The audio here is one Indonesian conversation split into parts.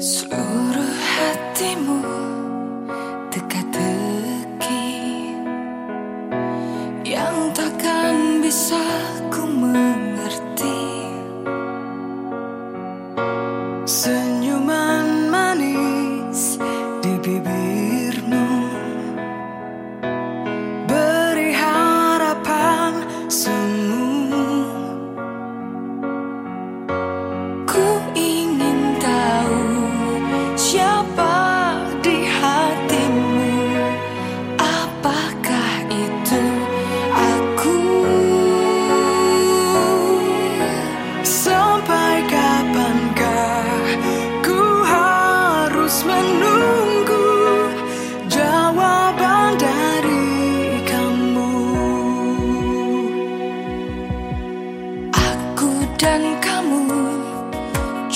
Seluruh hatimu teka-teki. Yang takkan bisa ku mengerti. Senyuman manis di bibirmu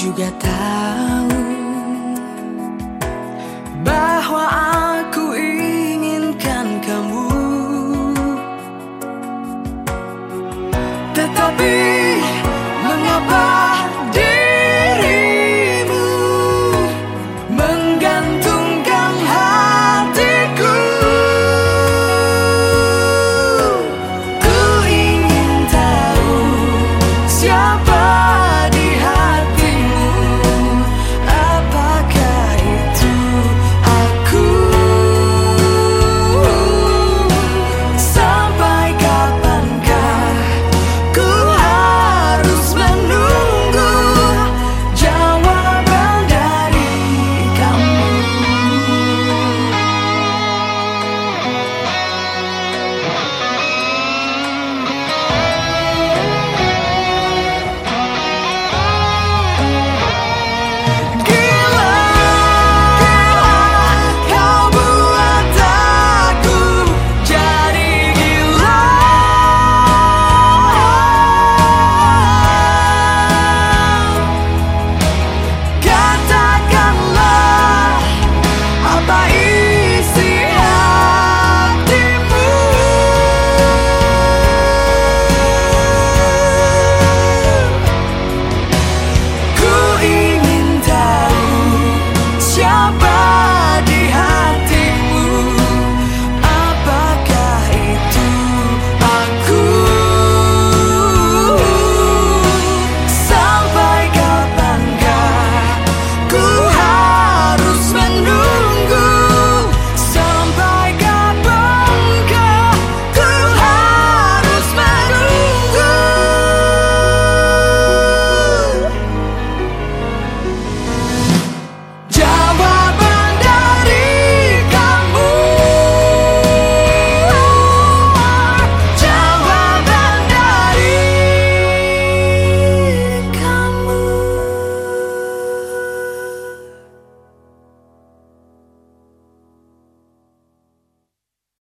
juga tahu